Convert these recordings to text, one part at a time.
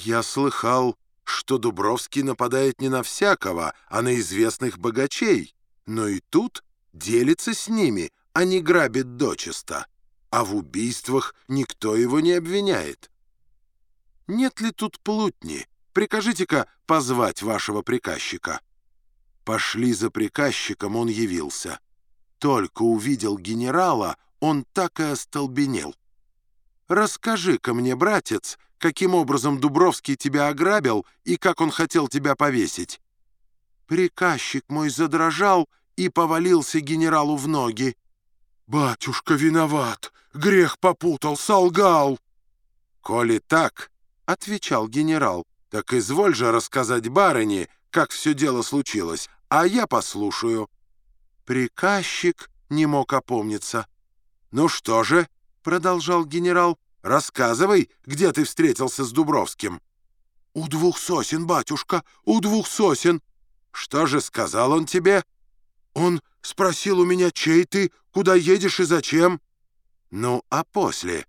Я слыхал, что Дубровский нападает не на всякого, а на известных богачей, но и тут делится с ними, а не грабит дочисто, а в убийствах никто его не обвиняет. Нет ли тут плутни? Прикажите-ка позвать вашего приказчика». Пошли за приказчиком, он явился. Только увидел генерала, он так и остолбенел. «Расскажи-ка мне, братец, каким образом Дубровский тебя ограбил и как он хотел тебя повесить?» Приказчик мой задрожал и повалился генералу в ноги. «Батюшка виноват, грех попутал, солгал!» «Коли так, — отвечал генерал, — так изволь же рассказать барыне, как все дело случилось, а я послушаю». Приказчик не мог опомниться. «Ну что же?» — продолжал генерал. «Рассказывай, где ты встретился с Дубровским». «У двух сосен, батюшка, у двух сосен». «Что же сказал он тебе?» «Он спросил у меня, чей ты, куда едешь и зачем». «Ну, а после?»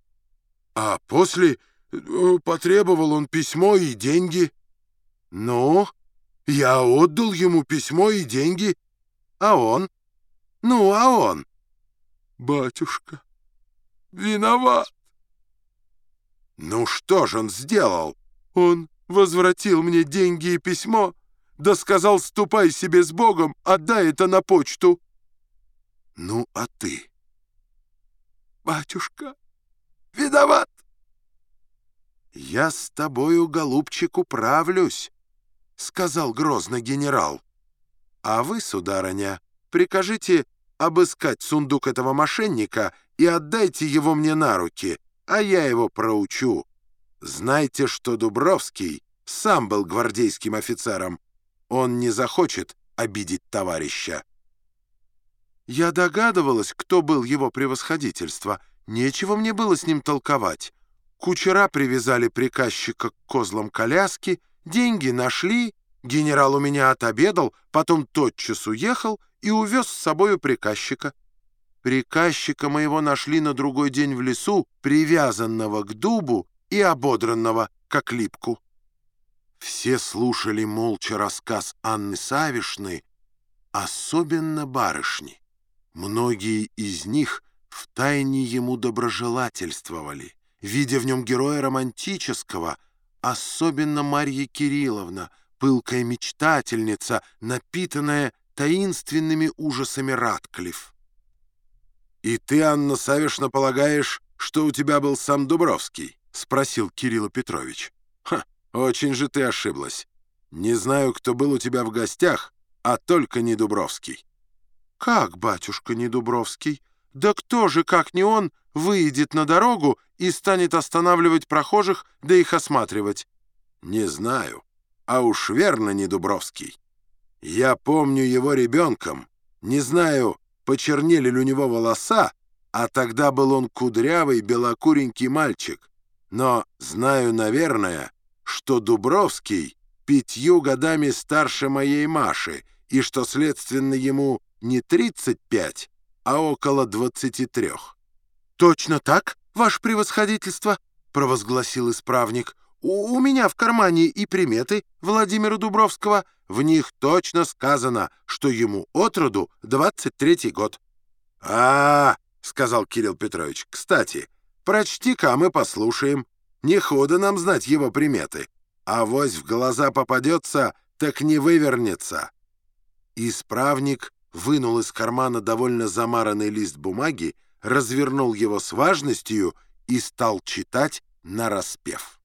«А после э, потребовал он письмо и деньги». «Ну?» «Я отдал ему письмо и деньги». «А он?» «Ну, а он?» «Батюшка, виноват». «Ну что же он сделал?» «Он возвратил мне деньги и письмо, да сказал, ступай себе с Богом, отдай это на почту». «Ну, а ты?» «Батюшка, виноват». «Я с тобою, голубчик, управлюсь», — сказал грозно генерал. «А вы, сударыня, прикажите обыскать сундук этого мошенника и отдайте его мне на руки, а я его проучу. Знайте, что Дубровский сам был гвардейским офицером. Он не захочет обидеть товарища. Я догадывалась, кто был его превосходительство. Нечего мне было с ним толковать. Кучера привязали приказчика к козлам коляски, деньги нашли, генерал у меня отобедал, потом тотчас уехал и увез с собою приказчика. Приказчика моего нашли на другой день в лесу, привязанного к дубу и ободранного, как липку. Все слушали молча рассказ Анны Савишны, особенно барышни. Многие из них втайне ему доброжелательствовали, видя в нем героя романтического, особенно Марья Кирилловна, пылкая мечтательница, напитанная таинственными ужасами Радклифф. «И ты, Анна Савишна, полагаешь, что у тебя был сам Дубровский?» — спросил Кирилл Петрович. «Ха, очень же ты ошиблась. Не знаю, кто был у тебя в гостях, а только не Дубровский». «Как, батюшка, не Дубровский? Да кто же, как не он, выйдет на дорогу и станет останавливать прохожих, да их осматривать?» «Не знаю. А уж верно не Дубровский. Я помню его ребенком. Не знаю, почернели ли у него волоса, а тогда был он кудрявый, белокуренький мальчик. Но знаю, наверное, что Дубровский пятью годами старше моей Маши, и что, следственно, ему не 35, а около 23. «Точно так, ваше превосходительство?» — провозгласил исправник. У, у меня в кармане и приметы Владимира Дубровского. В них точно сказано, что ему от роду 23-й год. а, -а, -а сказал Кирилл Петрович, — «кстати, прочти-ка, мы послушаем. Не хода нам знать его приметы. А вось в глаза попадется, так не вывернется». Исправник вынул из кармана довольно замаранный лист бумаги, развернул его с важностью и стал читать нараспев.